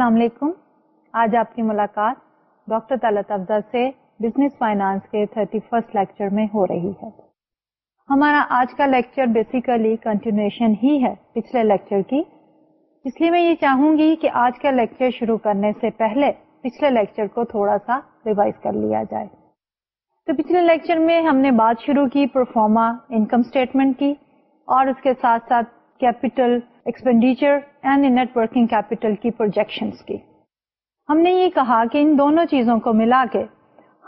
السلام علیکم آج آپ کی ملاقات ڈاکٹر سے بزنس فائنانس کے تھرٹی لیکچر میں ہو رہی ہے ہمارا آج کا لیکچر بیسیکلی کنٹینیوشن ہی ہے پچھلے لیکچر کی اس لیے میں یہ چاہوں گی کہ آج کا لیکچر شروع کرنے سے پہلے پچھلے لیکچر کو تھوڑا سا ریوائز کر لیا جائے تو پچھلے لیکچر میں ہم نے بات شروع کی پرفارما انکم اسٹیٹمنٹ کی اور اس کے ساتھ ساتھ capital expenditure and net working capital کی پروجیکشن کی ہم نے یہ کہا کہ ان دونوں چیزوں کو ملا کے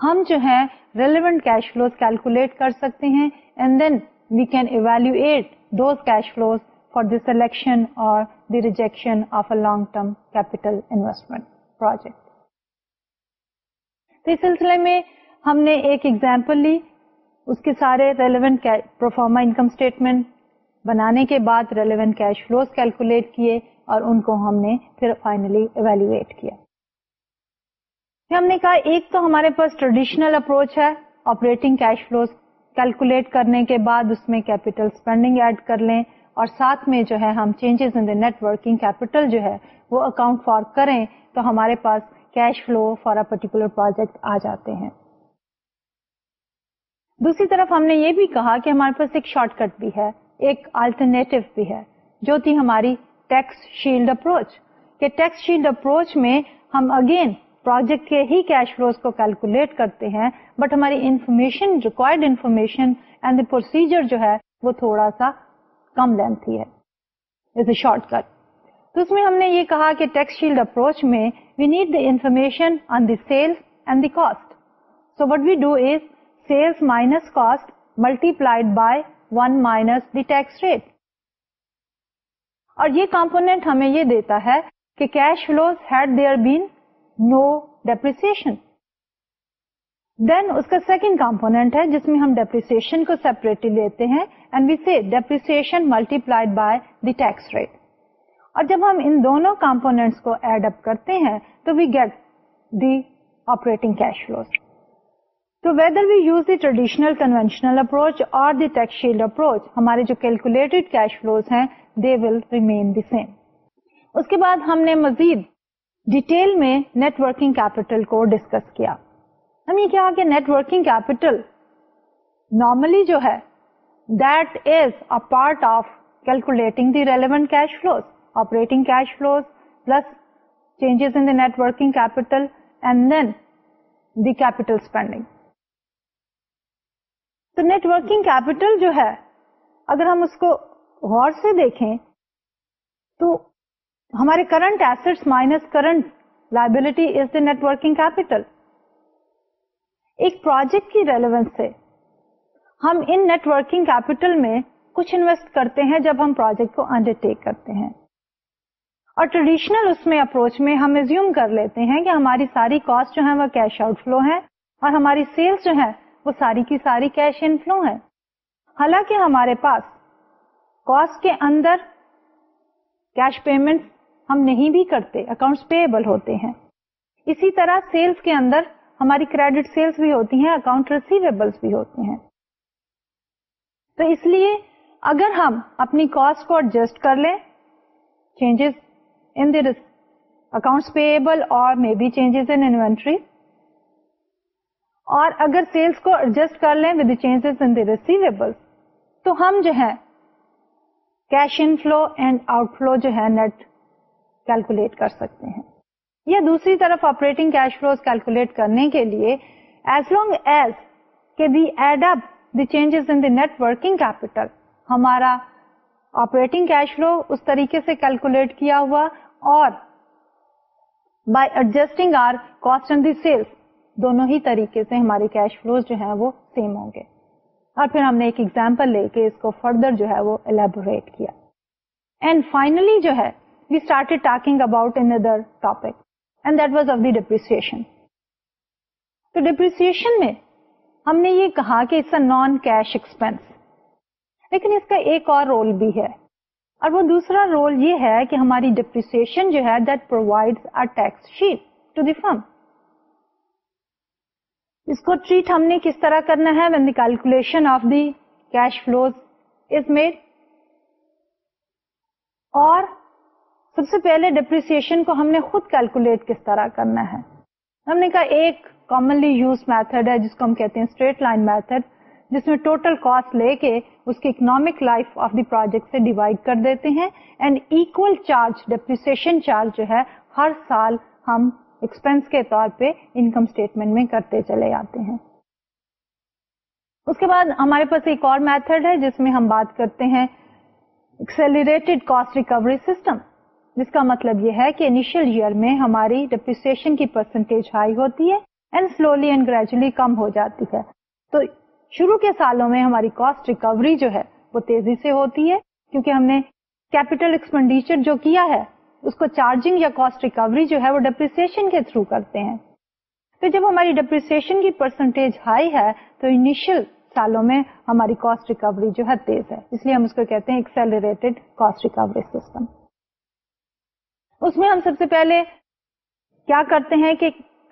ہم جو ہے ریلیونٹ کیش فلوز کیلکولیٹ کر سکتے ہیں and then we can evaluate those cash flows for the selection اور the rejection of a long term capital investment project اس سلسلے میں ہم نے ایک ایگزامپل لی اس کے سارے ریلیونٹ پروفارما انکم اسٹیٹمنٹ بنانے کے بعد ریلیونٹ کیش فلوز کیلکولیٹ کیے اور ان کو ہم نے پھر فائنلی ایویلویٹ کیا ہم نے کہا ایک تو ہمارے پاس ٹریڈیشنل اپروچ ہے آپریٹنگ کیش فلوز کیلکولیٹ کرنے کے بعد اس میں کیپیٹل اسپینڈنگ ایڈ کر لیں اور ساتھ میں جو ہے ہم changes in the net working capital جو ہے وہ اکاؤنٹ فار کریں تو ہمارے پاس cash flow for a particular project آ جاتے ہیں دوسری طرف ہم نے یہ بھی کہا کہ ہمارے پاس ایک شارٹ کٹ بھی ہے ایک آلٹرنیٹو بھی ہے جو تھی ہماری ٹیکس شیلڈ اپروچ کہ ٹیکس شیلڈ اپروچ میں ہم اگین پروجیکٹ کے ہی کیش فلوز کو کیلکولیٹ کرتے ہیں بٹ ہماری information required information and the procedure جو ہے وہ تھوڑا سا کم لینتھ ہی ہے شارٹ کٹ تو اس میں ہم نے یہ کہا کہ ٹیکس شیلڈ اپروچ میں we need the information on the sales and the cost so what we do is sales minus cost multiplied by one minus the tax rate اور یہ کمپونیٹ ہمیں یہ دیتا ہے کہ cash flows had there been no depreciation then اس کا second component ہے جس میں ہم ڈیپریسیشن کو سیپریٹ لیتے ہیں and we see multiplied by the tax rate اور جب ہم ان دونوں کمپونیٹس کو ایڈ اپ کرتے ہیں تو we get the operating cash flows تو whether we use the traditional conventional approach اور the the tax shield approach ہمارے جو کیلکولیٹڈ کیش فلوز ہیں دے ول ریمین سیم اس کے بعد ہم نے مزید ڈیٹیل میں نیٹ ورکنگ کیپیٹل کو ڈسکس کیا کیا ہم یہ کہ نیٹ ورکنگ کیپیٹل نارملی جو ہے that is a part of calculating the relevant cash flows operating cash flows plus changes in net working capital and then the capital spending تو net working capital جو ہے اگر ہم اس کو غور سے دیکھیں تو ہمارے current asset minus current liability is the net working capital ایک پروجیکٹ کی ریلیونس سے ہم ان نیٹ ورکنگ کیپیٹل میں کچھ انویسٹ کرتے ہیں جب ہم پروجیکٹ کو انڈرٹیک کرتے ہیں اور ٹریڈیشنل اس میں اپروچ میں ہم ریزیوم کر لیتے ہیں کہ ہماری ساری کاسٹ جو ہے وہ کیش آؤٹ فلو ہے اور ہماری سیلس جو ہے وہ ساری کی ساری کیش ہے حالانکہ ہمارے پاس کاسٹ کے اندر کیش پیمنٹ ہم نہیں بھی کرتے اکاؤنٹس پیبل ہوتے ہیں اسی طرح سیلس کے اندر ہماری کریڈٹ سیلس بھی ہوتی ہیں اکاؤنٹ ریسیویبلس بھی ہوتے ہیں تو اس لیے اگر ہم اپنی کاسٹ کو ایڈجسٹ کر لیں چینجز ان اکاؤنٹس پیبل اور مے بی چینجز انٹری اور اگر سیلس کو ایڈجسٹ کر لیں ود چینجز ان ریسیویبل تو ہم جو ہے cash inflow and outflow جو ہے نیٹ کیلکولیٹ کر سکتے ہیں یا دوسری طرف آپریٹنگ کیش فلو کیلکولیٹ کرنے کے لیے ایز لانگ ایز کے we add up the changes in the net working capital ہمارا آپریٹنگ کیش فلو اس طریقے سے کیلکولیٹ کیا ہوا اور by adjusting our cost and the sales دونوں ہی طریقے سے ہمارے کیش فلوز جو ہیں وہ سیم ہوں گے اور پھر ہم نے ایک ایگزامپل لے کے اس کو فردر جو ہے وہ الیبوریٹ کیا اینڈ فائنلی جو ہے we started talking about other topic and that was of the تو ڈپریسن میں ہم نے یہ کہا کہ it's a non cash expense لیکن اس کا ایک اور رول بھی ہے اور وہ دوسرا رول یہ ہے کہ ہماری ڈپریسن جو ہے that provide tax shield to the firm اس کو ٹریٹ ہم نے کس طرح کرنا ہے when the the calculation of cash is made اور سب سے پہلے کو ہم نے خود کیلکولیٹ کس طرح کرنا ہے ہم نے کہا ایک کامنلی یوز میتھڈ ہے جس کو ہم کہتے ہیں اسٹریٹ لائن میتھڈ جس میں ٹوٹل کاسٹ لے کے اس کی economic life of the project سے ڈیوائڈ کر دیتے ہیں and equal charge depreciation charge جو ہے ہر سال ہم ایکسپینس کے طور پہ انکم اسٹیٹمنٹ میں کرتے چلے جاتے ہیں اس کے بعد ہمارے پاس ایک اور میتھڈ ہے جس میں ہم بات کرتے ہیں ایکسلریٹڈ کاسٹ ریکوری سسٹم جس کا مطلب یہ ہے کہ انیشیل ایئر میں ہماری ڈپریسن کی پرسنٹیج ہائی ہوتی ہے اینڈ سلولی اینڈ گریجولی کم ہو جاتی ہے تو شروع کے سالوں میں ہماری کاسٹ ریکوری جو ہے وہ تیزی سے ہوتی ہے کیونکہ ہم نے کیپیٹل ایکسپینڈیچر جو کیا ہے اس کو چارجنگ یا کاسٹ ریکوری جو ہے وہ ڈپریسن کے تھرو کرتے ہیں تو جب ہماری ڈپریسن کی پرسنٹیج ہائی ہے تو انیشیل سالوں میں ہماری کاسٹ ریکوری جو ہے تیز ہے اس لیے ہم اس کو کہتے ہیں ایکسلریٹڈ کاسٹ ریکوری سسٹم اس میں ہم سب سے پہلے کیا کرتے ہیں کہ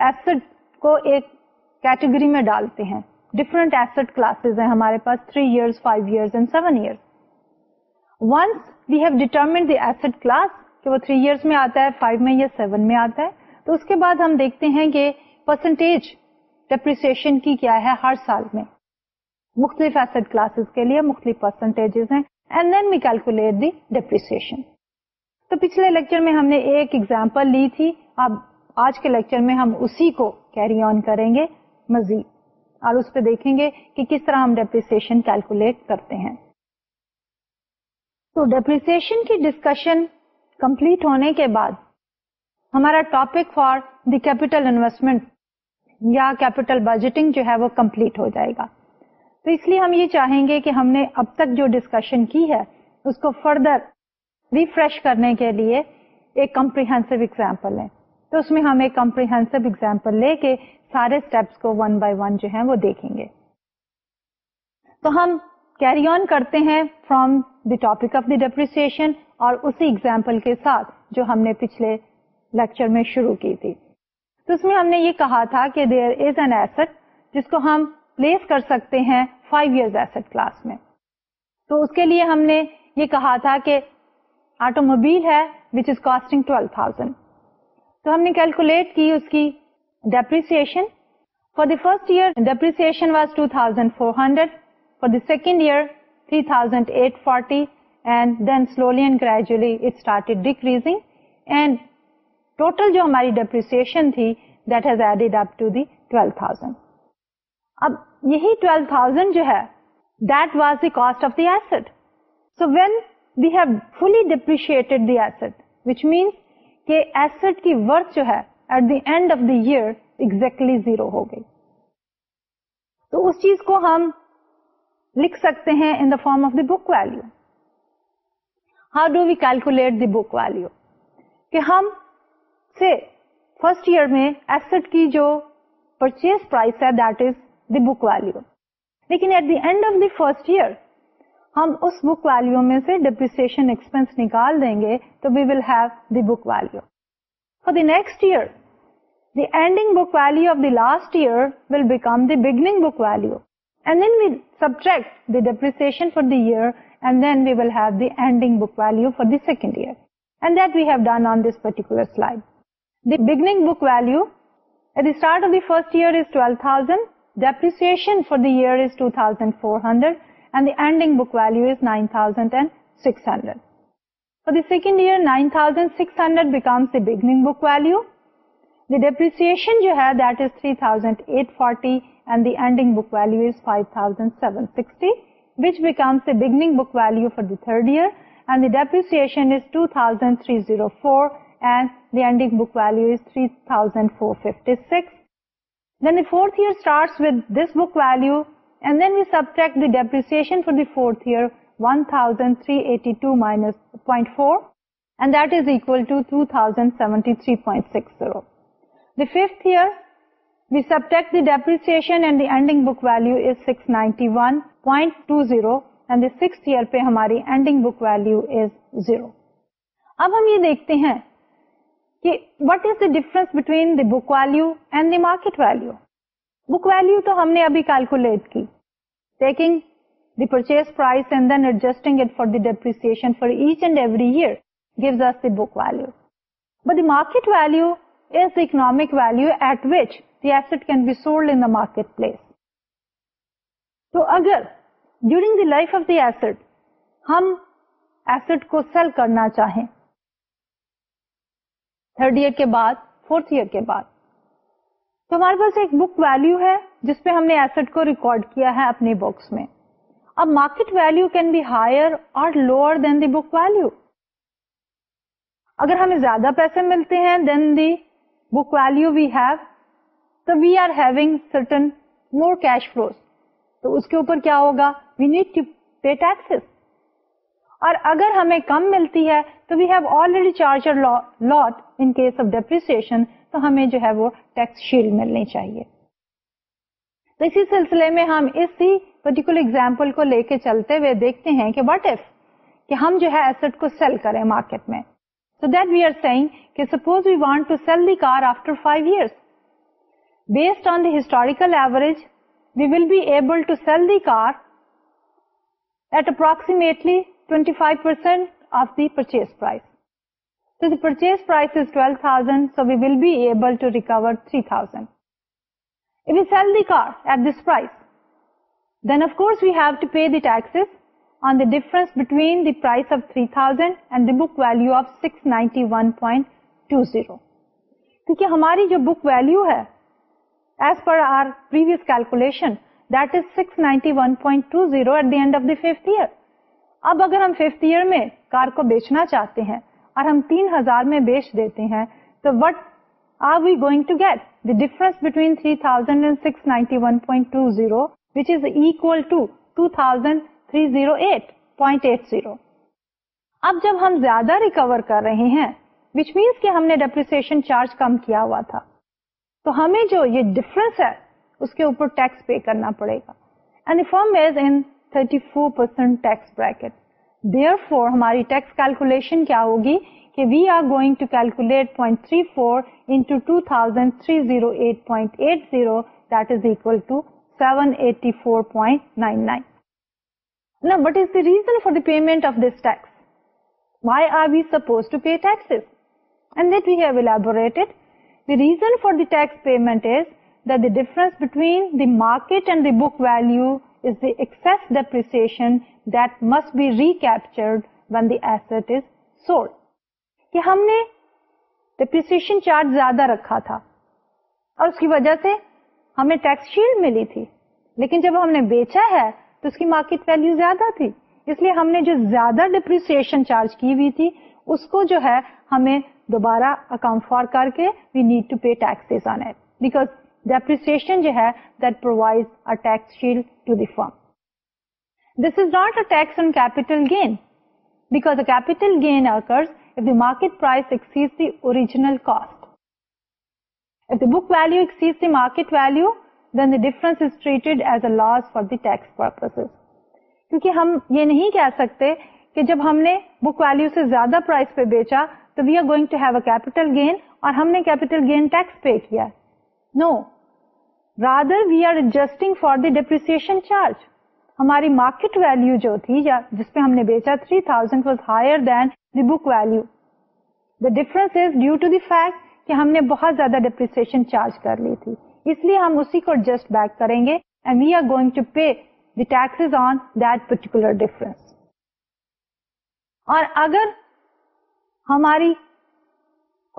ایسڈ کو ایک کیٹیگری میں ڈالتے ہیں ڈفرنٹ ایسٹ کلاسز ہیں ہمارے پاس three years five seven year once we have determined the asset class کہ وہ تھری ایئرس میں آتا ہے فائیو یا سیون میں آتا ہے تو اس کے بعد ہم دیکھتے ہیں کہ پرسنٹیج ڈیپریسن کی کیا ہے ہر سال میں مختلف کلاسز کے لیے مختلف پرسنٹیج ہیں and then we calculate the تو پچھلے لیکچر میں ہم نے ایک ایگزامپل لی تھی اب آج کے لیکچر میں ہم اسی کو کیری آن کریں گے مزید اور اس پہ دیکھیں گے کہ کس طرح ہم ڈیپریسن کیلکولیٹ کرتے ہیں تو ڈیپریسن کی ڈسکشن کمپلیٹ ہونے کے بعد ہمارا topic for the capital investment یا کیپیٹل بجٹنگ جو ہے وہ کمپلیٹ ہو جائے گا تو اس لیے ہم یہ چاہیں گے کہ ہم نے اب تک جو ڈسکشن کی ہے اس کو فردر ریفریش کرنے کے لیے ایک کمپریہنسو ایگزامپل ہے تو اس میں ہم ایک کمپریہنسو ایگزامپل لے کے سارے اسٹیپس کو ون بائی ون جو ہے وہ دیکھیں گے تو ہم کیری آن کرتے ہیں from the topic of the decision اور اسی ایگزامپل کے ساتھ جو ہم نے پچھلے لیکچر میں شروع کی تھی تو اس میں ہم نے یہ کہا تھا کہ دیر از این ایسٹ جس کو ہم پلیس کر سکتے ہیں فائیو ایئر ایسٹ کلاس میں تو اس کے لیے ہم نے یہ کہا تھا کہ آٹو موبائل ہے ہم نے کیلکولیٹ کی اس کی depreciation for the first year depreciation was two thousand four hundred for the second year three thousand eight forty S means کے ایسڈ کی ورتھ جو ہے at the end of the year exactly zero ہو گئی تو اس چیز کو ہم لکھ سکتے ہیں in the form of the book value how do we calculate the book value کہ ہم سے فرسٹ ایئر میں ایسٹ کی جو پرچیز پرائز ہے that is the the the book value لیکن at end of first year ہم اس بک ویلو میں سے ایکسپینس نکال دیں گے تو we will have the book value for the next year the ending book value of the last year will become the beginning book value and then we subject the depreciation for the year and then we will have دیگر value for the second year and that we've done on this particular value at the start of the first year depreciation four thousand four hundred and دیگر value is nine thousand and six hundred four the second year nine thousand six hundred بکمس beginning book value دیشن جو ہے third years book value then we سبٹیک four and that is ایکلٹی six پہ ہماری اب ہم یہ دیکھتے ہیں کہ book value and the market value book value تو ہم نے ابھی کیلکولیٹ کی taking the purchase price and then adjusting for each and every year gives book value but market value value at which the asset can be sold in market place تو اگر during the S ہم asset کو sell کرنا چاہیں third year کے بعد fourth year کے بعد تو ہمارے پاس ایک بک ویلو ہے جس میں ہم نے ایسڈ کو ریکارڈ کیا ہے اپنے بکس میں اب market value can be higher اور lower then the book value اگر ہمیں زیادہ پیسے ملتے ہیں then the book value we we have, so are having certain more cash flows. تو اس کے اوپر کیا ہوگا وی نیڈ ٹو پے اور اگر ہمیں کم ملتی ہے تو we have already charge lot in case of تو ہمیں جو ہے وہ ٹیکس شیلڈ ملنی چاہیے تو اسی سلسلے میں ہم اسی پرٹیکولر ایگزامپل کو لے کے چلتے ہوئے دیکھتے ہیں کہ واٹ ایف کہ ہم جو ہے ایسٹ کو سیل کریں مارکیٹ میں So then we are saying, okay, suppose we want to sell the car after 5 years. Based on the historical average, we will be able to sell the car at approximately 25% of the purchase price. So the purchase price is 12,000, so we will be able to recover 3,000. If we sell the car at this price, then of course we have to pay the taxes ہماری جو book value ہے اور ہم تین ہزار میں بیچ دیتے ہیں تو what are we going to get returns between three thousand six ninety one point اب جب ہم زیادہ ریکور کر رہے ہیں وچ مینس کہ ہم نے ڈیپریسن چارج کم کیا ہوا تھا تو ہمیں جو یہ ڈفرنس ہے اس کے اوپر ٹیکس پے کرنا پڑے فور ہماری ٹیکس کیلکولیشن کیا ہوگی کہ we are going to calculate point three four two thousand three zero eight point eight zero that is equal to seven eighty four point nine nine what is the reason for the payment of this tax why are you suppose to pay tax payment is difference between the market and the book value is depreciation that must be recapture ہم نے depreciation charge زیادہ رکھا تھا اور اس کی وجہ سے ہمیں ٹیکس شیل ملی تھی لیکن جب ہم نے بیچا ہے تو اس کی مارکیٹ ویلو زیادہ تھی اس لیے ہم نے جو زیادہ ڈپریسن چارج کی ہوئی تھی اس کو جو ہے ہمیں دوبارہ اکاؤنٹ فار کر کے we need to pay tax on it because depreciation جو ہے that provide a tax shield to the firm this is not a tax on capital gain because a capital gain occurs if the market price exceeds the original cost If the book value exceeds the market value, difference as a loss for this پر ہم یہ نہیں کہہ سکتے کہ جب ہم نے بک ویلو سے زیادہ پرائز پہ بیچا تو we are going to have a capital gain اور ہم نے کیپیٹل گین ٹیکس پے کیا no rather we are adjusting for the depreciation charge ہماری مارکیٹ ویلو جو تھی یا جس پہ ہم نے بیچا three thousand was higher than the book value the difference due to the fact کہ ہم نے بہت زیادہ ڈیپریسن چارج کر لی تھی اس لیے ہم اسی کو ایڈجسٹ بیک کریں گے and we are going to pay the tax particular difference اور اگر ہماری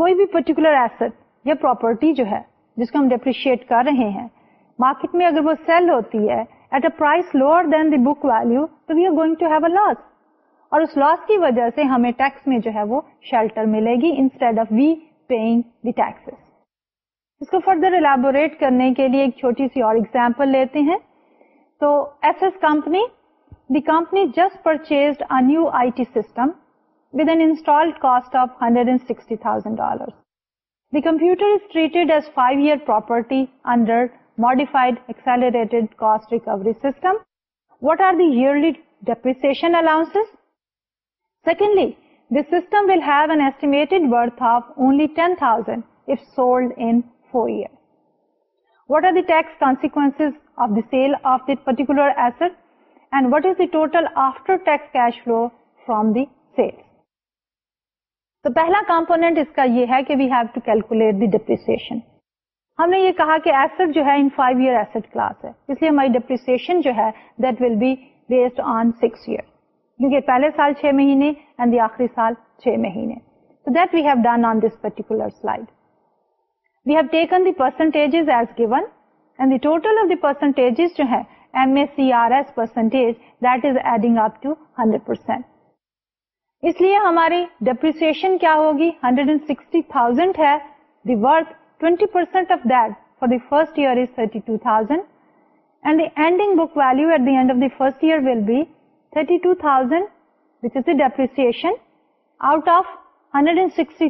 کوئی بھی پرٹیکولر ایسٹ یا پراپرٹی جو ہے جس کو ہم ڈیپریشیٹ کر رہے ہیں مارکیٹ میں اگر وہ سیل ہوتی ہے at a price lower then the book value تو we are going to have a loss اور اس لاس کی وجہ سے ہمیں ٹیکس میں جو ہے وہ شیلٹر ملے گی instead of we paying the taxes اس کو فردر الیبوریٹ کرنے کے لیے ایک چھوٹی سی اور ایگزامپل لیتے ہیں تو S S company the company just purchase a new I T system with an install cost of hundred and sixty thousand dollar the computer is treated as five year property under modified accelerated cost recovery system what are the yearly depreciation allowance secondly this system will have an estimated worth of only ten thousand if sold in what are اس کا یہ کہا کہ asset جو ہے in year year asset class ہے ہے اس لیے ہماری جو that will be based on کیونکہ پہلے سال چھ مہینے اینڈ دی آخری سال چھ مہینے that we have done on this particular slide first year will be thirty out of hundred sixty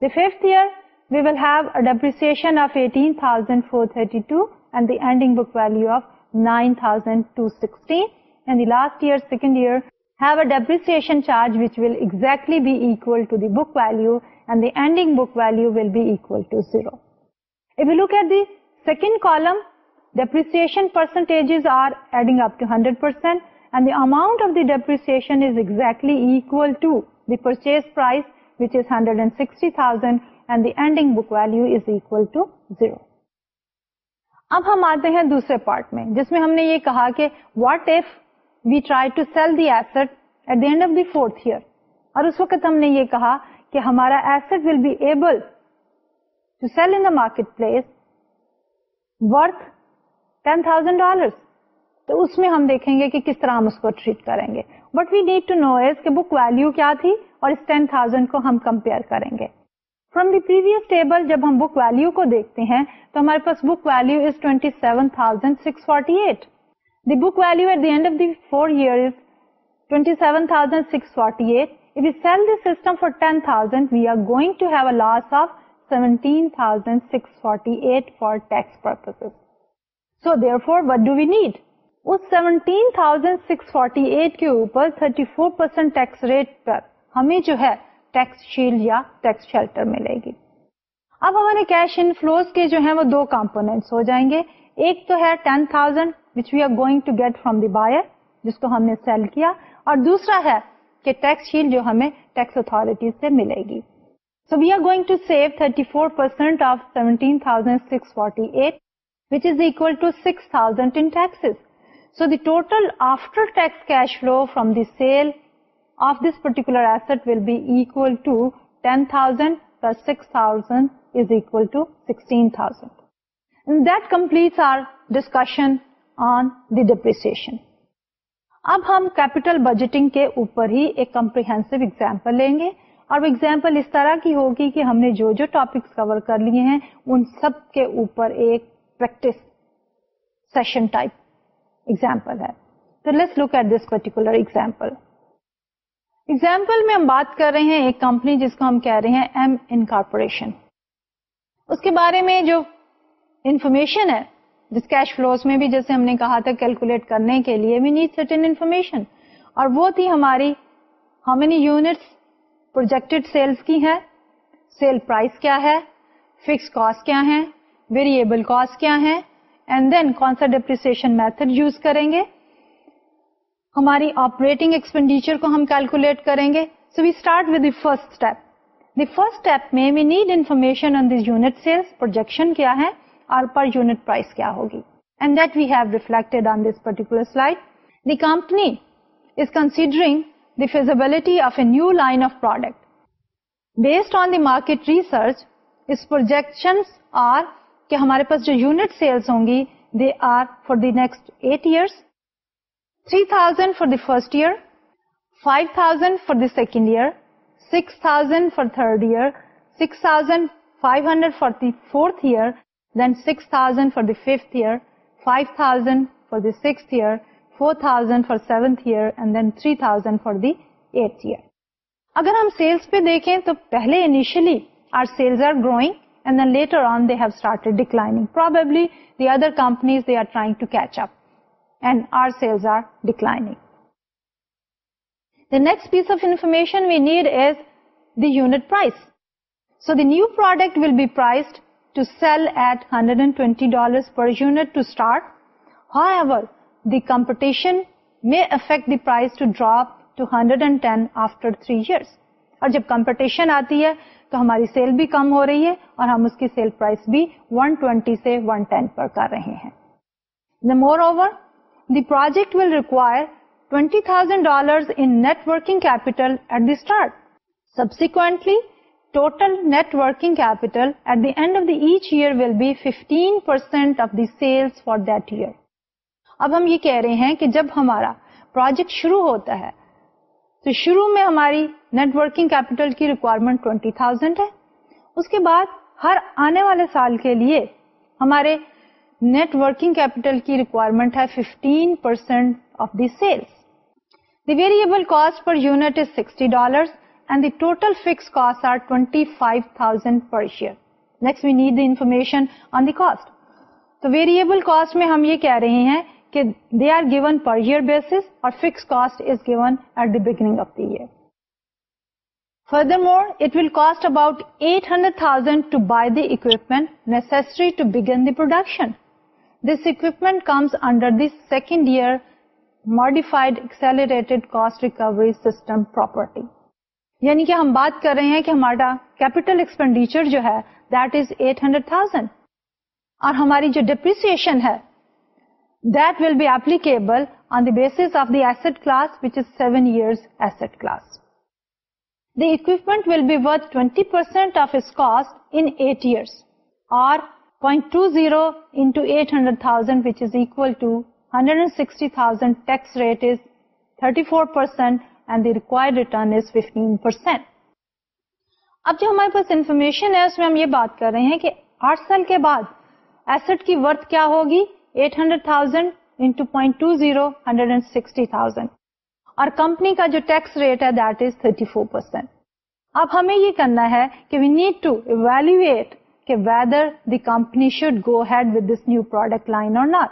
The fifth year, we will have a depreciation of 18,432 and the ending book value of 9,216. And the last year, second year, have a depreciation charge which will exactly be equal to the book value and the ending book value will be equal to zero. If you look at the second column, depreciation percentages are adding up to 100% and the amount of the depreciation is exactly equal to the purchase price اب ہم آتے ہیں دوسرے part میں جس میں ہم نے یہ کہا کہ what if we try to sell the asset at the end of the fourth year اور اس وقت ہم نے یہ کہا کہ ہمارا asset will be able to sell the market place worth ten thousand dollar تو اس میں ہم دیکھیں گے کہ کس طرح ہم اس کو ٹریٹ کریں گے but we need to know as کہ بک ویلو کیا تھی ٹین تھاؤزینڈ کو ہم کمپیئر کریں گے تو ہمارے پاس book value twenty seventy eight 34% percent rate پر ہمیں جو ہے ٹیکس شیلڈ یا ٹیکس شیلٹر ملے گی اب ہمارے کیش ان فلوز کے جو ہیں وہ دو کمپونیٹس ہو جائیں گے ایک تو ہے ten thousand which we are going to get from جس کو ہم نے سیل کیا اور دوسرا ہے کہ ٹیکس شیلڈ جو ہمیں ٹیکس سے ملے گی so we are going to save thirty four percent of seventeen thousand six forty eight which is equal to six thousand in so the total after tax cash flow the sale of this particular asset will that to ten thousand plus six depreciation. اب ہم capital budgeting کے اوپر ہی ایک example لیں گے اور example اس طرح کی ہوگی کہ ہم نے جو جو ٹاپکس کور کر لیے ہیں ان سب کے اوپر ایک پریکٹس سیشن ٹائپ ایگزامپل ہے تو let's look at this particular example example میں ہم بات کر رہے ہیں ایک کمپنی جس کو ہم کہہ رہے ہیں ایم ان کارپوریشن اس کے بارے میں جو انفارمیشن ہے جس کیش فلوز میں بھی جیسے ہم نے کہا تھا کیلکولیٹ کرنے کے لیے وی نیڈ سرٹن انفارمیشن اور وہ تھی ہماری how many units projected sales کی ہے سیل پرائز کیا ہے فکس کاسٹ کیا ہے ویریبل کاسٹ کیا ہے اینڈ دین کون سا ڈپریسیشن میتھڈ یوز کریں گے ہماری آپریٹنگ ایکسپینڈیچر کو ہم کیلکولیٹ کریں گے so we start with the first step the first step میں we need information on this unit sales projection کیا ہے اور پر یونٹ پرائز کیا ہوگی and that we have reflect on this particular slide the company is considering the feasibility of a new line of product based on the market research اس projection are کہ ہمارے پاس جو unit sales ہوں گی they are for the next eight years three thousand for the first year five thousand for the second year six thousand for third year six thousand five hundred for the fourth year then six thousand for the fifth year five thousand for the six year four thousand for seven year and then three thousand for the eight year اگر ہم sales پہ دیکھیں تو پہلے initially on they have started declining probably the other companies they are trying to catch up new product will be per unit however after three year اور جب competition آتی ہے تو ہماری سیل بھی کم ہو رہی ہے اور ہم اس کی سیل پرائز بھی 120 سے 110 پر کر رہے ہیں مور اوور سیل فار اب ہم یہ کہہ رہے ہیں کہ جب ہمارا پروجیکٹ شروع ہوتا ہے تو شروع میں ہماری نیٹورکنگ کیپیٹل کی ریکوائرمنٹ ٹوینٹی تھاؤزینڈ ہے اس کے بعد ہر آنے والے سال کے لیے ہمارے نیٹ ورکنگ کیپیٹل کی ریکوائرمنٹ ہے 15% percent of the sales the variable cost per unit is 60 dollar and the total fix cost are 25,000 per share next we need the information on the cost تو variable cost میں ہم یہ کہہ رہے ہیں کہ they are given per year basis اور fix cost is given at the beginning of the year Furthermore, it will cost about 800,000 to buy the equipment necessary to begin the production. Second year modified property یعنی کہ ہم بات کر رہے ہیں کہ ہمارا کیپیٹل ایکسپینڈیچر جو ہے اور ہماری جو ڈپریسن ہے base of this class which is seven years as class دنٹ will be with twenty percent of اسٹ int years اور اب جو ہمارے پاس ہے اس میں ہم یہ بات کر رہے ہیں کہ آٹھ سال کے بعد ایسٹ کی ورتھ کیا ہوگی eight hundred thousand into point hundred and sixty thousand اور کمپنی کا جو ٹیکس ریٹ ہے یہ کرنا ہے کہ وی نیڈ ٹو ایویلویٹ کہ whether the company should go ahead with this new product line اور ناٹ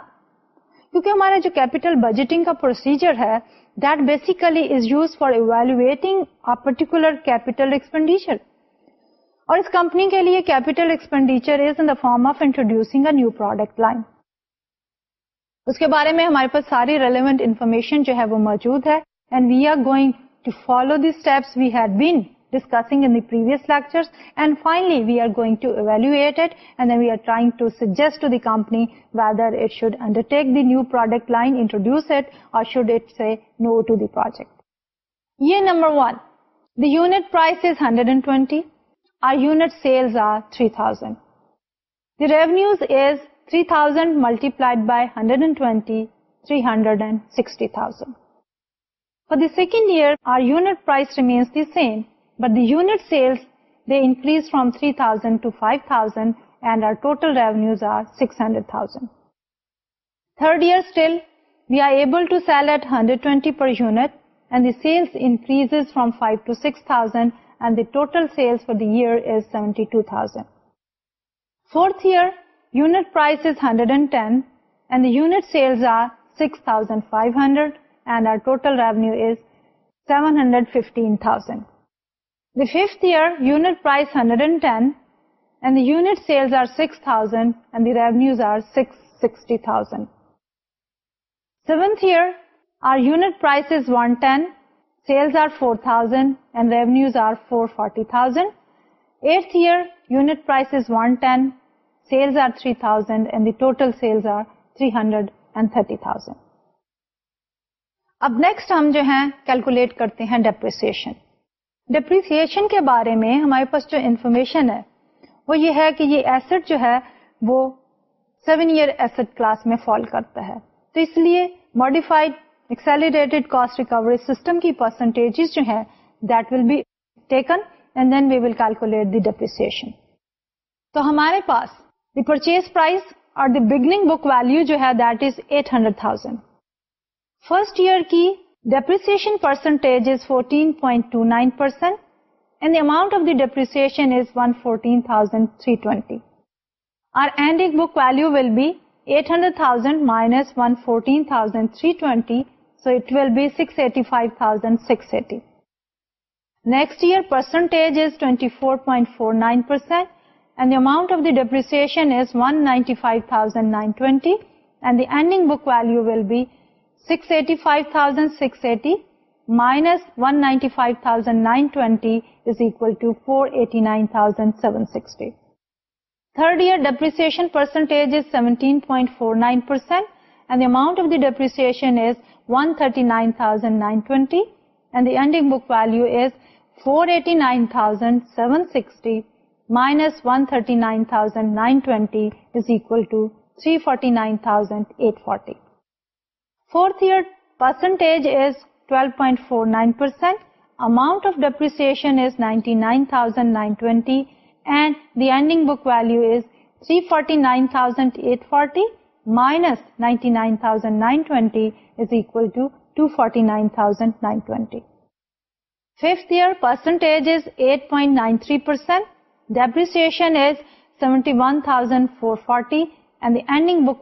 کیونکہ ہمارا جو کیپیٹل بجٹنگ کا پروسیجر ہے that basically is use for evaluating particular capital expenditure اور اس کمپنی کے لیے capital expenditure is in the form of introducing a new product line اس کے بارے میں ہمارے پاس ساری ریلیونٹ انفارمیشن جو ہے وہ موجود ہے and we are going to follow the steps we had been revenues three thousand multiplied by hundred four the second year bits from three thousand thousand thousand third year we are eight hundred thousand seventy two thousand fourth years hundred and tend sales are six thousand five hundred is seven hundred The fifth year unit price 110 and the unit sales are 6,000 and the revenues are 660,000. Seventh year our unit price is 110, sales are 4,000 and revenues are 440,000. Eighth year unit price is 110, sales are 3,000 and the total sales are 330,000. اب next ہم جو ہیں calculate کرتے ہیں depreciation depreciation کے بارے میں ہمارے پاس جو انفارمیشن ہے وہ یہ ہے کہ یہ ایسٹ جو ہے وہ سیون ایئر ایسٹ کلاس میں فال کرتا ہے تو اس لیے modified accelerated cost recovery system کی پرسنٹیج جو ہیں that will be taken and then we will calculate the depreciation تو ہمارے پاس دی پرچیز پرائز اور دی بگننگ بک ویلو جو ہے that is eight hundred thousand first year کی ڈیپریسنسینٹریشنس book value will be six eighty five thousand six eighty minus one ninety five thousand ninety four eighty nine thousand seven sixty third year depreciation thousand ninety book value is four eighty nine thousand seven sixty minus one thirty nine thousand نائنٹیویل two three forty nine thousand eight forty nineties nine thousand nine twenty fifth year percentage eight point nine three percent depreciation one thousand four forty last year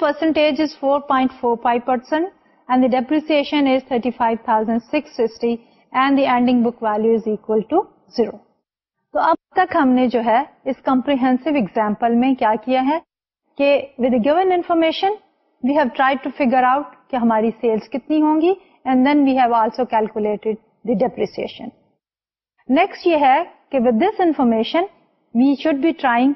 percent fort four five percent and the depreciation is thirty five thousand six sixty and the ending book value is equal to zero تو اب تک ہم نے جو ہے اس comprehensive example میں کیا کیا ہے کہ with given information we have try to figure out کہ ہماری سیلس کتنی ہوں گی and then we have also calculated the depreciation next یہ ہے کہ with this information we should be trying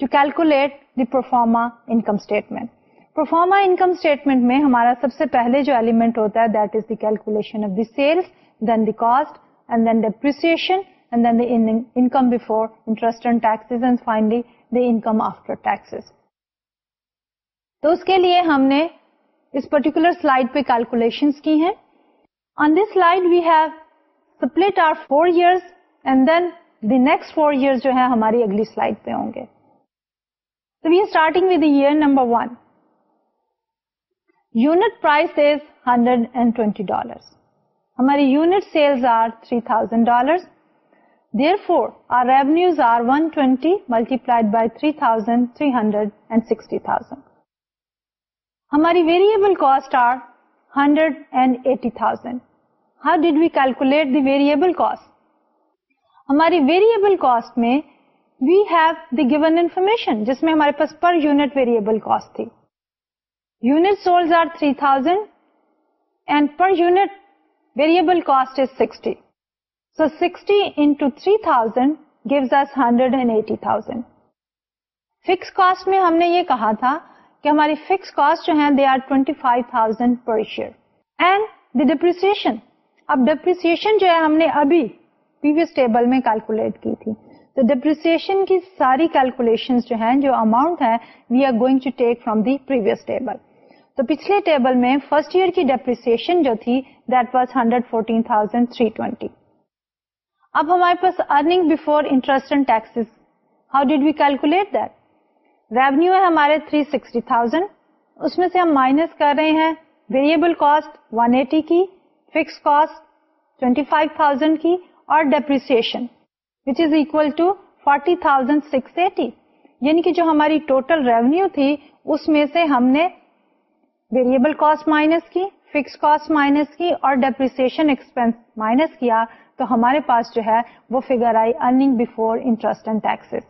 to calculate the proforma income statement proforma income statement میں ہمارا سب سے پہلے جو ایلیمنٹ ہوتا ہے that is the calculation of the sales then the cost and then depreciation and then the income before interest and taxes and finally the income after taxes تو اس کے لیے ہم نے اس پرٹیکولر سلائڈ پہ کیلکولیشن کی ہیں on this slide we have split our four years and then the next four year جو ہے ہماری اگلی سلائڈ پہ ہوں گے تو یہ starting with year number one unit price is hundred and twenty dollar ہماری unit sales are three thousand dollar therefore our revenues are one twenty multiplied by three thousand three hundred and sixty thousand ہماری variable cost are hundred and eighty thousand how did we calculate the variable cost ہماری variable cost میں we have the given information جس میں ہمارے پاس per unit variable cost تھی hundred and eighty thousand fix cost میں ہم نے یہ کہا تھا کہ ہماری فکس کاسٹ جو ہیں they are twenty five thousand per share and the depreciation اب ڈپریسن جو ہے ہم نے ابھی پیویس ٹیبل میں کیلکولیٹ کی تھی تو ڈپریسن کی ساری کیلکولیشن جو ہیں جو اماؤنٹ ہے we are going to take from table تو پچھلے ٹیبل میں فرسٹ ایئر کی ڈیپریسن جو تھی hundred fourteen thousand three twenty اب ہمارے پاس earning before interest and tax how did we calculate that revenue ہے ہمارے تھری سکسٹی تھاؤزینڈ اس میں سے ہم مائنس کر رہے ہیں ویریبل کاسٹ ون ایٹی کی fix cost twenty five thousand کی اور depreciation which is equal to forty thousand six eighty یعنی کہ جو ہماری ٹوٹل ریونیو تھی اس میں سے ہم نے ویریبل کاسٹ مائنس کی فکس کاسٹ مائنس کی اور ڈیپریسیشن ایکسپینس مائنس کیا تو ہمارے پاس جو ہے وہ فیگر آئی earning before interest and taxes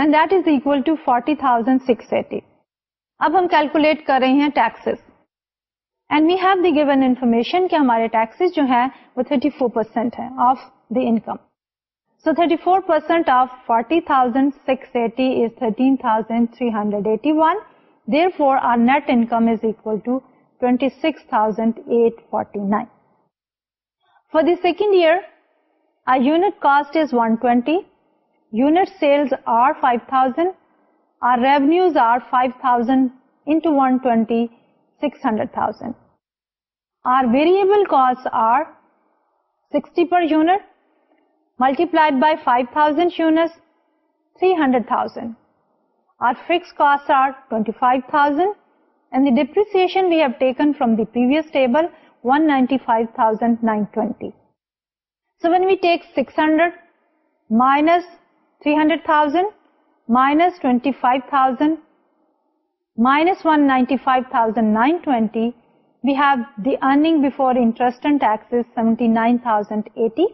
and that is equal to forty thousand six eighty اب ہم کیلکولیٹ کر رہے ہیں taxes and we have the given information کہ ہمارے ٹیکسز جو ہے وہ تھرٹی فور پرسینٹ ہے of the income thirty فورٹیسٹ is unit sales are five thousand our revenues are five thousand six hundred thousand our variable per unit multiplied by five thousand thousand so وینک six hundred thousand minus twenty minus one ninety ninety we have the earning before interest seventy nine thousand eighty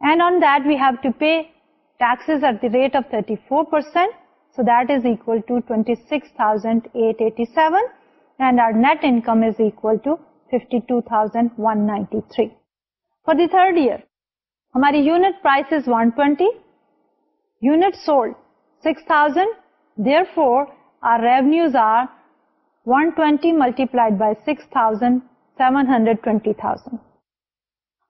third year ہماری unit price is one twenty multiplied by six thousand seven hundred twenty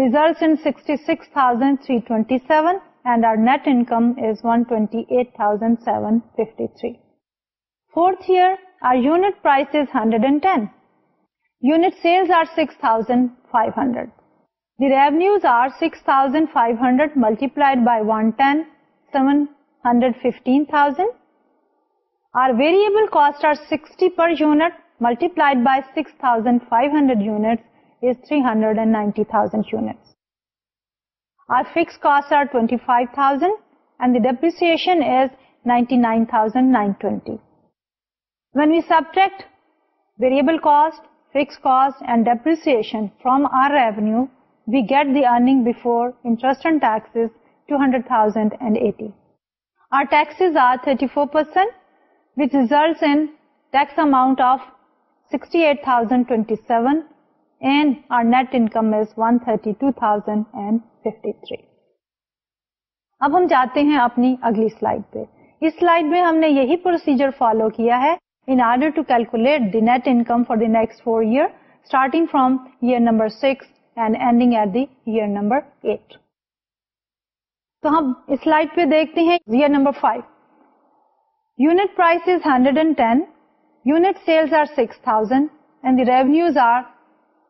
result six thousand five hundred multiplied by one ten seven sixty per unit multiplied by six thousand five hundred unit is 390,000 units. Our fixed costs are 25,000 and the depreciation is 99,920. When we subtract variable cost, fixed cost and depreciation from our revenue, we get the earning before interest and taxes 200,080. Our taxes are 34% which results in tax amount of 68,027 and our net income is 132,053 اب ہم جاتے ہیں اپنی اگلی slide پہ اس slide میں ہم نے یہی پروسیجر فالو کیا ہے in order to calculate the net income for the next four year starting year number six and ending at the year number eight تو ہم اس سلائڈ پہ دیکھتے ہیں year number five unit price is hundred and ten unit sales are six thousand and the revenues are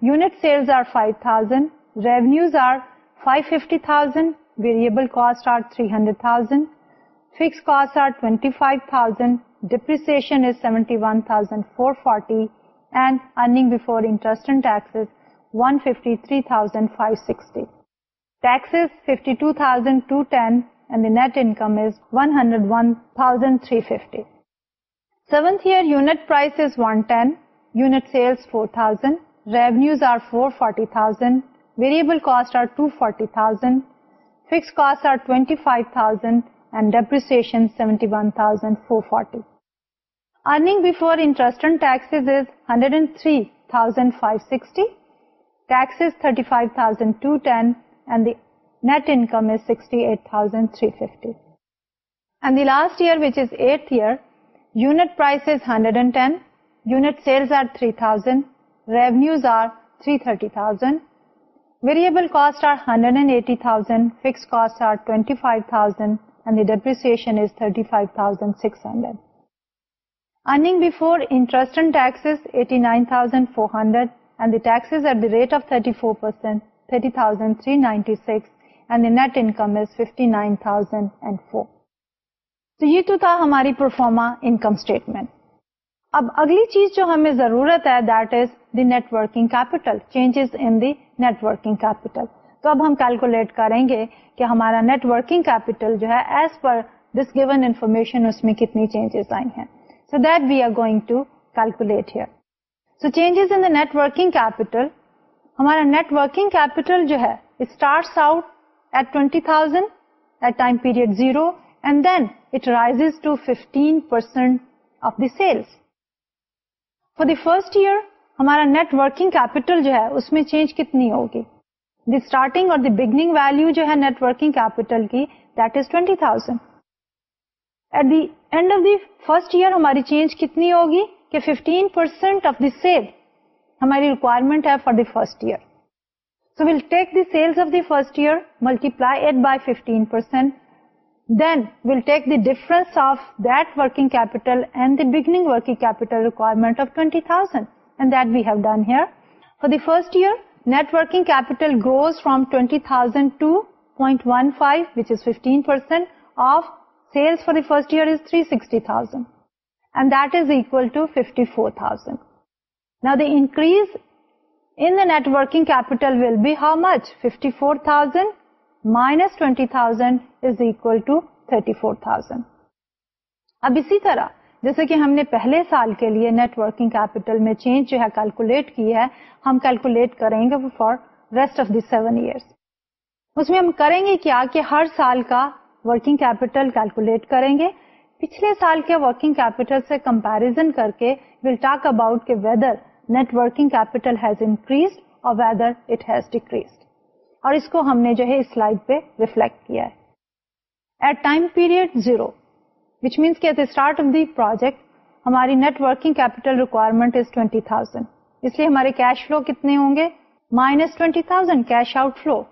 Unit sales are 5,000, revenues are 550,000, variable costs are 300,000, fixed costs are 25,000, depreciation is 71,440, and earning before interest and taxes 153,560. Taxes 52,210, and the net income is 101,350. Seventh year unit price is 110, unit sales 4,000, revenues thousand variable کا revenues are 330,000, variable costs are 180,000, fixed costs are 25,000 and the depreciation is 35,600. Earning before interest and taxes 89,400 and the taxes at the rate of 34%, 30,396 and the net income is 59,004. تو یہ تو تھا ہماری proforma income statement اب اگلی چیز جو ہمیں ضرورت ہے that is the working capital changes in the working capital تو اب ہم کیلکولیٹ کریں گے کہ ہمارا ورکنگ کیپیٹل جو ہے as per this given information کتنی چینجز آئی ہیں so that we working capital ہمارا ورکنگ کیپیٹل جو ہے sales for the first year ہمارا نیٹ ورکنگ کیپیٹل جو ہے اس میں چینج کتنی ہوگی دی اسٹارٹنگ اور دی بگننگ ویلو جو ہے نیٹ ورکنگ کیپیٹل کی that is twenty thousand at the end of the first year ہماری چینج کتنی ہوگی کہ fifteen percent of the sale ہماری ریکوائرمنٹ ہے for the first year so we'll take the sales of the first year multiply it by fifteen percent then we'll take the difference of that working capital and the beginning working capital requirement of twenty thousand first year net working capital grows from twenty thousand capital will be how much fifty four thousand minus twenty thousand is equal to thirty four thousand اب اسی طرح جیسے کہ ہم نے پہلے سال کے لیے نیٹ ورکنگ کیپیٹل میں چینج جو ہے کیلکولیٹ کی ہے ہم کیلکولیٹ کریں گے for rest of seven year اس میں ہم کریں گے کیا کہ ہر سال کا ورکنگ کیپیٹل کیلکولیٹ کریں گے پچھلے سال کے ورکنگ کیپیٹل سے کمپیرزن کر کے will talk about whether net working capital has increase or whether it has decrease اور اس کو ہم نے جو ہے اس سلائڈ پہ ریفلیکٹ کیا ہے at time period zero which means کہ at the start of the project ہماری net working capital requirement is 20,000 thousand اس لیے ہمارے کیش فلو کتنے ہوں گے minus twenty thousand cash out flow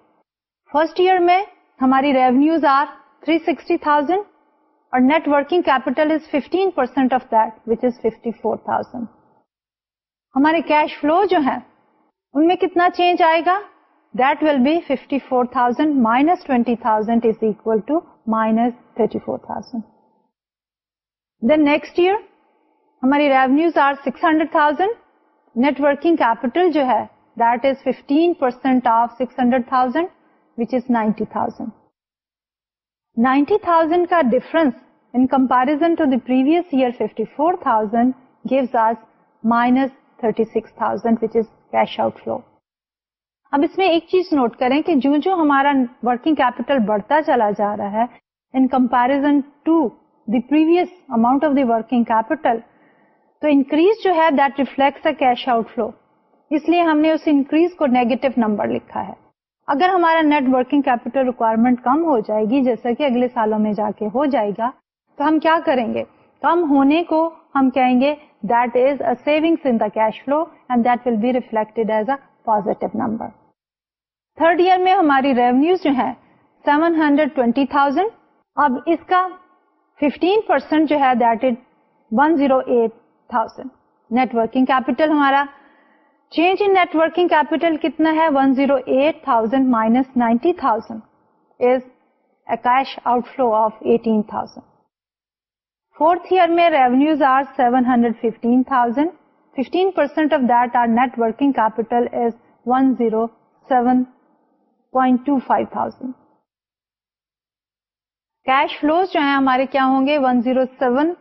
first year میں ہماری revenues are three sixty thousand اور net working capital percent of that which is fifty four thousand ہمارے کیش فلو جو ہے ان میں کتنا چینج آئے گا that will be fifty four thousand minus twenty thousand is equal to minus thirty four thousand ہماری revenues are six hundred thousand net working capital جو ہے اس میں ایک چیز نوٹ کریں کہ جو جو ہمارا ورکنگ کیپیٹل بڑھتا چلا جا رہا ہے ان کمپیرزن ٹو انکریز جو ہے اس انکریز کو نیگیٹو نمبر لکھا ہے اگر ہمارا نیٹنگ کیپیٹل ریکوائرمنٹ کم ہو جائے گی جیسے کہ اگلے سالوں میں جا کے ہو جائے گا تو ہم کیا کریں گے کم ہونے کو ہم کہیں گے that is a savings in cash flow and that will be reflect as a positive number third year میں ہماری ریونیو جو ہے سیون ہنڈریڈ ٹوینٹی تھاؤزینڈ اب اس کا فنسٹ جو ہے دیٹ از کیپیٹل کیپیٹل ہمارا چینج ان کتنا ہے zero eight thousand thousand minus ninety cash out flow of eighteen fourth year میں revenues are seven hundred fifteen thousand fifteen percent of that are ففٹینٹورکنگ capital is one zero seven point two five thousand cash flows جو ہیں ہمارے کیا ہوں گے one zero seven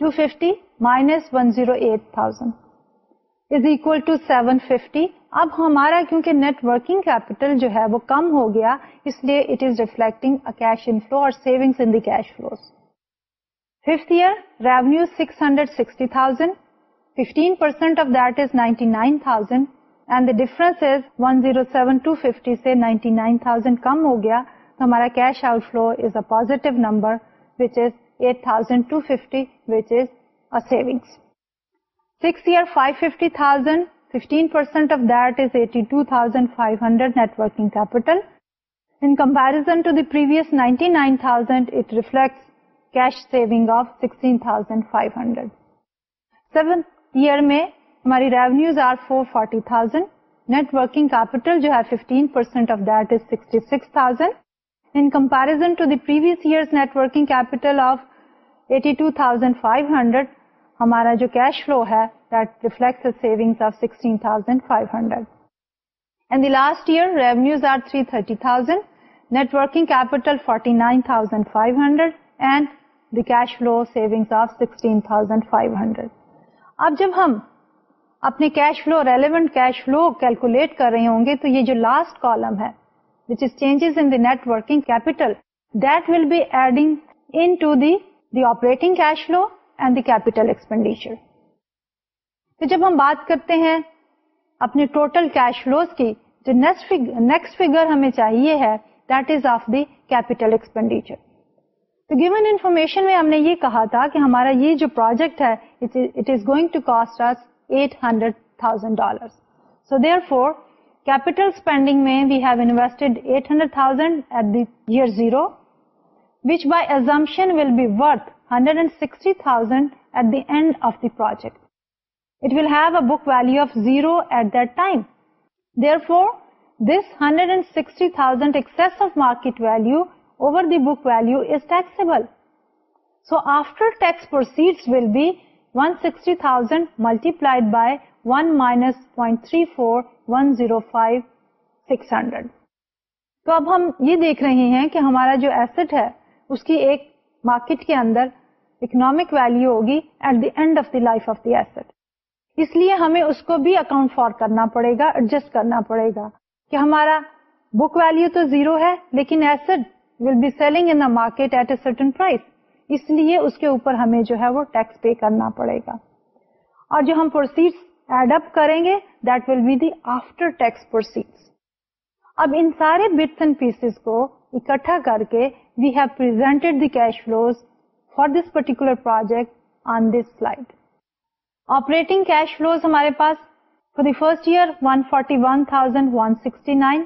two fifty minus one zero eight thousand is equal to seven fifty اب ہمارا کیونکہ net working capital جو ہے وہ کم ہو گیا اس لیے it is reflecting cash inflow اور savings in the cash flows fifth year revenue six hundred sixty thousand fifteen percent of that is ninety nine thousand and the difference is one zero seven two fifty سے ninety nine thousand کم ہو گیا تو ہمارا cash out flow is a positive number which five fifty thousand is two thousand five hundred it کیپیٹلیکس cash saving of sixteen thousand five hundred seven year میں ہماری revenues are four forty thousand working capital جو ہے fifteen six thousand in comparison to the previous year's net working capital of 82,500 ہمارا جو cash flow ہے that reflects a savings of 16,500 and the last year revenues are 330,000 net working capital 49,500 and the cash flow savings of 16,500 اب جب ہم اپنے cash flow relevant cash flow calculate کر رہے ہوں گے تو یہ جو لاسٹ کالم ہے جب ہم بات کرتے ہیں اپنے ہمیں چاہیے کیپیٹل ایکسپینڈیچر تو گیون انفارمیشن میں ہم نے یہ کہا تھا کہ ہمارا یہ جو پروجیکٹ ہے کیپٹل اسپینڈنگ میں we've instead eight hundred thousand at that eight ویلک well zero eight this hundred market value over the book value is taxable so after will be one sixty thousand multiplied by one minus point three four 105600 تو اب ہم یہ دیکھ رہے ہیں کہ ہمارا جو ایسٹ ہے اس کی ایک مارکیٹ کے اندر اکنامک ویلیو ہوگی at the end of the life of the asset اس لیے ہمیں اس کو بھی اکاؤنٹ فار کرنا پڑے گا ایڈجسٹ کرنا پڑے گا کہ ہمارا بک ویلیو تو زیرو ہے لیکن asset will be selling in market at a certain price اس لیے اس کے اوپر ہمیں جو ہے وہ ٹیکس پے کرنا پڑے گا اور جو ہم پروسیڈ ایڈ اپ کریں گے that will be the after tax proceed اب ان سارے بٹس اینڈ پیسز کو اکٹھا کر کے we have the cash flows for this particular project on this slide operating cash flows ہمارے پاس for the first year one forty one thousand one sixty nine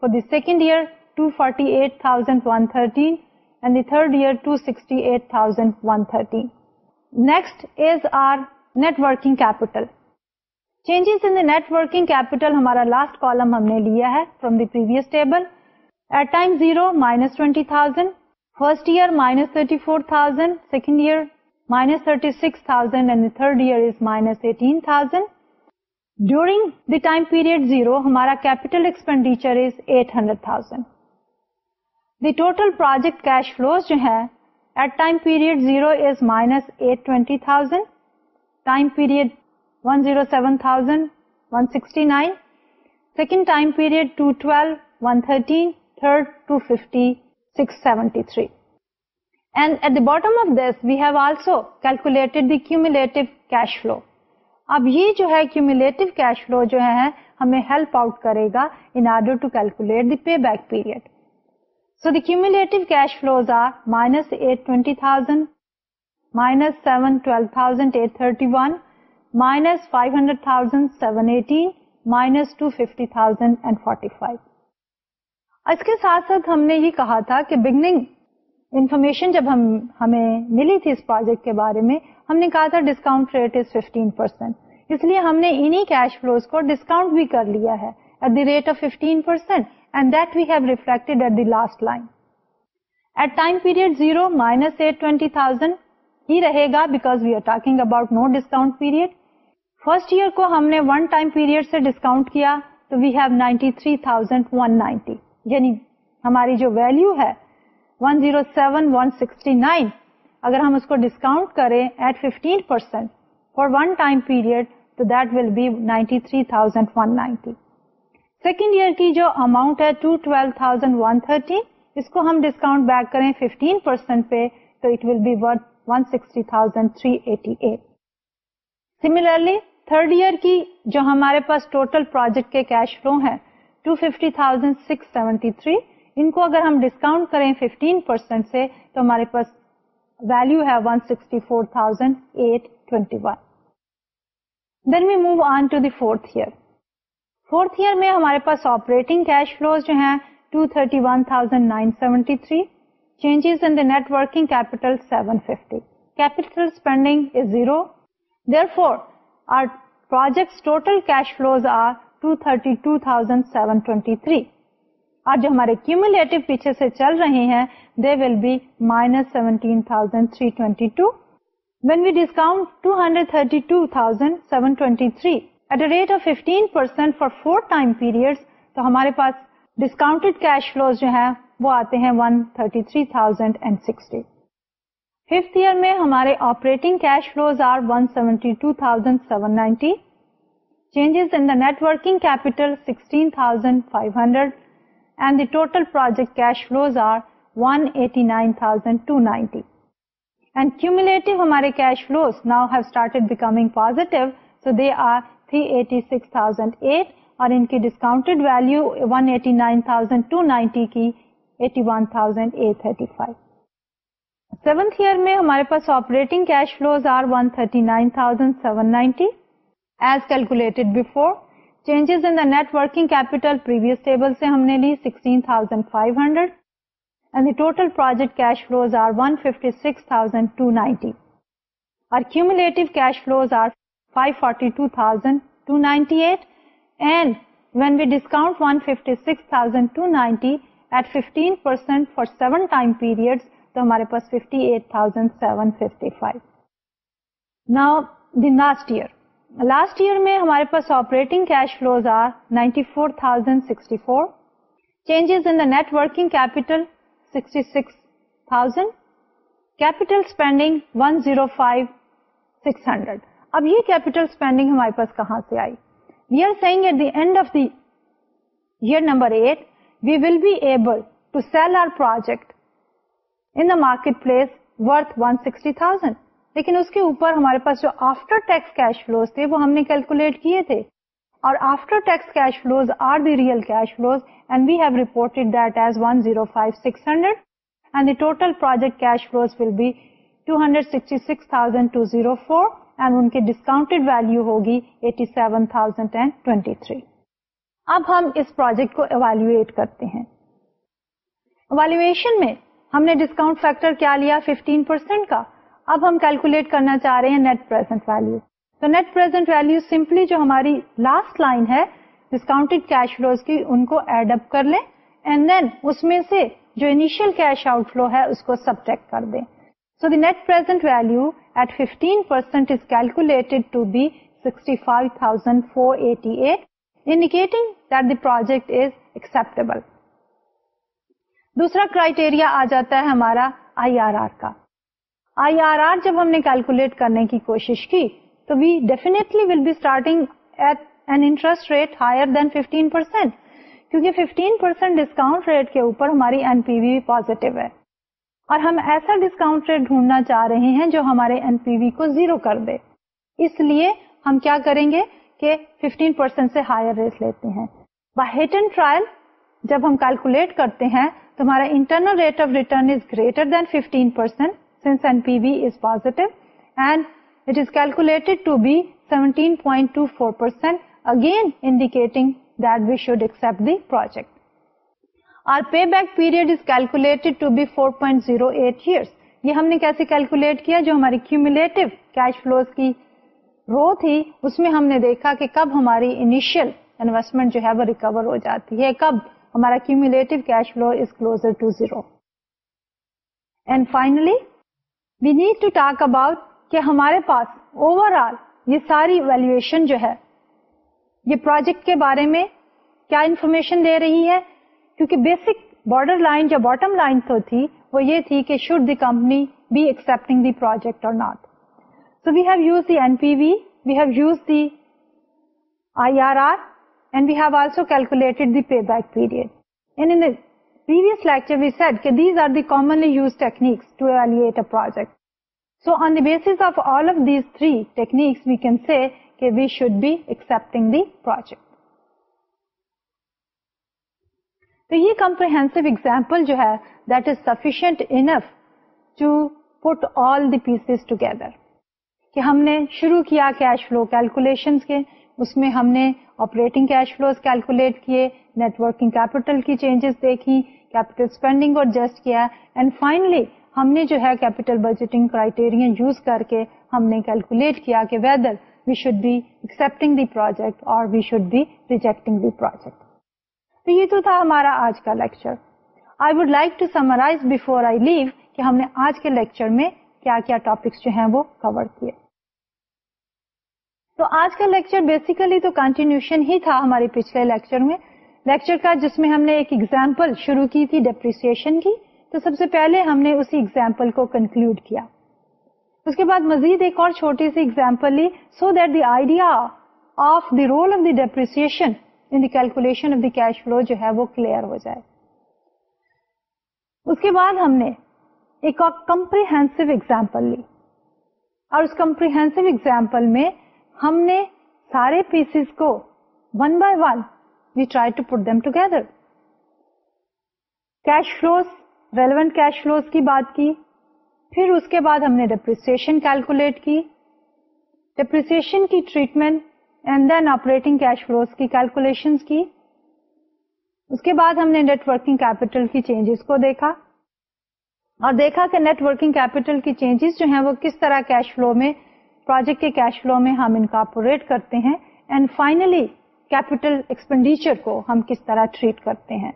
for the second year two forty eight thousand one thirteen and the third year two sixty eight thousand one thirteen next is our net working capital changes in the net working capital ہمارا last column ہم نے third year eighteen thousand during period zero ہمارا capital hundred thousand the total project cash flows جو ہے at time period zero is minus eight twenty thousand time period one zero seven thousand one sixty nine second time period two twelve third seventy three and at bottom of this have also cash flow جو ہے ہمیں help out کرے گا in order eight twenty thousand minus seven twelve thousand eight thirty one minus five hundred thousand seven eighteen minus two thousand forty five اس کے ساتھ ساتھ ہم نے یہ کہا تھا کہ بگننگ انفارمیشن جب ہم ہمیں ملی تھی اس پروجیکٹ کے بارے میں ہم نے کہا تھا ڈسکاؤنٹ ریٹ از 15% پرسینٹ اس لیے ہم نے انہی کیش فلوز کو ڈسکاؤنٹ بھی کر لیا ہے at the rate of percent and that we have reflect at the last line at time period zero minus eight twenty thousand ہی رہے گا because we are talking about no discount period first year کو ہم نے one time period سے discount کیا تو یعنی ہماری جو ویلو ہے سیکنڈ ایئر کی جو اماؤنٹ ہے two twelve thousand one thirty اس کو ہم ڈسکاؤنٹ بیک کریں ففٹین پرسینٹ پہ تو it will be one sixty thousand three eighty eight similarly third year کی جو ہمارے پاس ٹوٹل پروجیکٹ کے کیش فلو ہیں اگر ہم ڈسکاؤنٹ کریں 15% سے تو ہمارے پاس ویلو ہے میں ہمارے پاس آپریٹنگ کیش فلو جو ہیں two thirty one thousand nine seventy three changes in the net working capital capital zero therefore projects total cash flow thirty two thousand seventy three اور جو ہمارے چل رہے ہیں تو ہمارے پاس ڈسکاؤنٹ کیش فلوز جو ہے وہ آتے ہیں ففتھ ایئر میں ہمارے operating cash flows are one seventy changes انٹورڈ five hundred cash flows ناؤارٹیڈ becoming so the are three eighty six thousand eight اور ان کی discount value one eighty nine thousand two ninety کی eighty one thousand eight seventh year میں ہمارے پاس operating cash flows are one thirty nine thousand seven ninety as calculated before changes in the net working capital previous table سے ہم نے لی sixteen thousand five hundred and the total project cash flows are one fifty six thousand two ninety اور cumulative cash flows are five forty two two thousand ninety eight and when we discount one fifty six thousand two ninety eight fifteen percent for seven time period تو ہمارے پاس fifty eight thousand seven year five نا میں year last year میں ہمارے پاس operating cash flows are ninety four thousand sixty four changes 105,600 capital اب یہ کیپیٹل اسپینڈنگ ہمارے پاس کہاں سے آئی the year number eight we will be able to sell our project market place one sixty thousand لیکن اس کے اوپر ہمارے پاس جو ہم نے ڈسکاؤنٹ ویلو ہوگی ایٹی سیون تھاؤزینڈی تھری اب ہم اس پروجیکٹ کو ایویلویٹ کرتے ہیں ایویلویشن میں ہم نے ڈسکاؤنٹ فیکٹر کیا لیا 15% کا اب ہم کیلکولیٹ کرنا چاہ رہے ہیں نیٹ پرزینٹ ویلو تو نیٹ پرزینٹ ویلو سمپلی جو ہماری لاسٹ لائن ہے ڈسکاؤنٹ کیش فلوز کی ان کو ایڈ اپ کر لیں اینڈ دین اس میں سے جو انیشیل کیش آؤٹ فلو ہے اس کو سبٹیکٹ کر دیں so the net present value at 15% percent is calculate be sixty five thousand four eighty eight indicating that the project is acceptable دوسرا کرائٹیریا آ جاتا ہے ہمارا آئی آر آر کا آئی آر آر جب ہم نے کیلکولیٹ کرنے کی کوشش کی تو we define fifteen percent percent کیونکہ ففٹین ڈسکاؤنٹ ریٹ کے اوپر ہماری این پی وی پوزیٹو ہے اور ہم ایسا ڈسکاؤنٹ ریٹ ڈھونڈنا چاہ رہے ہیں جو ہمارے این پی وی کو زیرو کر دے اس لیے ہم کیا کریں گے کہ ففٹین پرسینٹ سے ہائر ریٹ لیتے ہیں بےٹن ٹرائل جب ہم کیلکولیٹ کرتے ہیں تمہارا internal rate of return is greater than fifteen percent since N P V is positive and it is calculated to be seventeen point two four percent again indicating that we should accept the project اور pay back period is calculated to be four point zero eight years یہ ہم نے کیسے calculate کیا جو ہماری cumulative cash flows کی row تھی اس میں ہم نے دیکھا کہ کب ہماری انیشیل انویسٹمنٹ جو ہے وہ ریکور ہو جاتی ہے کب ہمارا cumulative cash flow is closer to zero and finally we need to talk about کہ ہمارے پاس اوور آل یہ ساری ویلویشن جو ہے یہ پروجیکٹ کے بارے میں کیا انفارمیشن دے رہی ہے کیونکہ بیسک بارڈر لائن یا باٹم لائن تو تھی وہ یہ تھی کہ should the company be accepting the project اور not so we have use the N P V we have use the I R R جو has سفی to put all this together کہ ہم نے شروع کیا کیش فلو کیلکولیشن کے اس میں ہم نے آپریٹنگ کیش فلوز کیلکولیٹ کیے نیٹورکنگ کے ہم نے کیلکولیٹ کیا کہ whether we should be accepting the project اور we should be rejecting the project تو یہ تو تھا ہمارا آج کا lecture I would like to summarize before I leave کہ ہم نے آج کے لیکچر میں کیا کیا ٹاپکس جو ہیں وہ کور کیے تو آج کا لیکچر بیسیکلی تو کنٹینیوشن ہی تھا ہمارے پچھلے لیکچر میں لیکچر کا جس میں ہم نے ایک ایگزامپل شروع کی تھی ڈپریسن کی تو سب سے پہلے ہم نے اسی ایگزامپل کو کنکلوڈ کیا اس کے بعد مزید ایک اور چھوٹی سی ایگزامپل لی so that the idea of the role of the depreciation calculation of the cash flow جو ہے وہ کلیئر ہو جائے اس کے بعد ہم نے ایک کمپریہ ایگزامپل لی اور اس کمپریہ ایگزامپل میں ہم نے سارے پیسز کو one by one we try to put together cash flows relevant cash flows کی بات کی پھر اس کے بعد ہم نے ڈپریسیشن کیلکولیٹ کی ڈپریسن کی treatment and then operating cash flows کی کیلکولیشن کی اس کے بعد ہم نے نیٹ ورکنگ کیپیٹل کی چینجز کو دیکھا اور دیکھا کہ نیٹ ورکنگ کیپیٹل کی چینجز جو ہیں وہ کس طرح کیش فلو میں پروجیکٹ کے کیش فلو میں ہم انکارپوریٹ کرتے ہیں اینڈ فائنلی کیپیٹل ایکسپینڈیچر کو ہم کس طرح ٹریٹ کرتے ہیں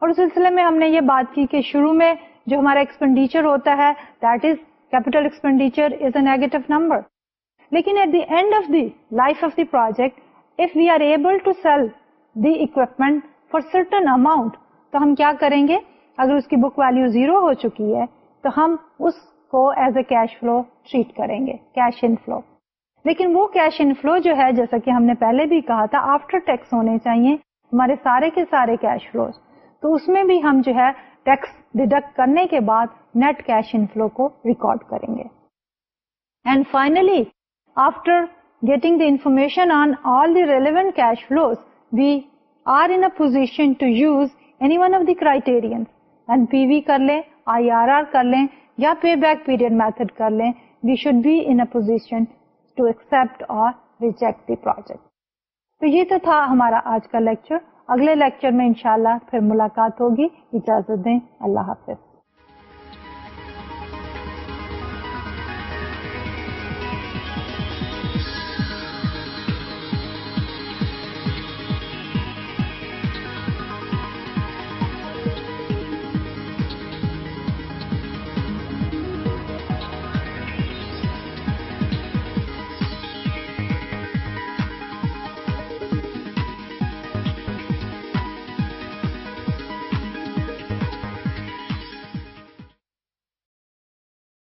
اور اس سلسلے میں ہم نے یہ بات کی کہ شروع میں جو ہمارا ایکسپینڈیچر ہوتا ہے that is capital expenditure is a negative number لیکن at the end of the life of the project if we are able to sell the equipment for certain amount تو ہم کیا کریں گے اگر اس کی بک ویلو زیرو ہو چکی ہے تو ہم اس کو as a cash flow treat کریں گے کیش ان فلو لیکن وہ کیش ان فلو جو ہے جیسا کہ ہم نے پہلے بھی کہا تھا آفٹر ٹیکس ہونے چاہیے ہمارے سارے کے سارے کیش فلو تو اس میں بھی ہم جو ہے ٹیکس ڈیڈکٹ کرنے کے بعد نیٹ کیش ان فلو کو ریکارڈ کریں گے and finally after getting the information on all the relevant cash flows we are in position to use any one of the P V کر لیں I R R کر لیں یا pay back period method کر لیں we should be in position to accept or reject the project تو یہ تو تھا ہمارا آج کا لیکچر اگلے لیکچر میں انشاءاللہ پھر ملاقات ہوگی اجازت دیں اللہ حافظ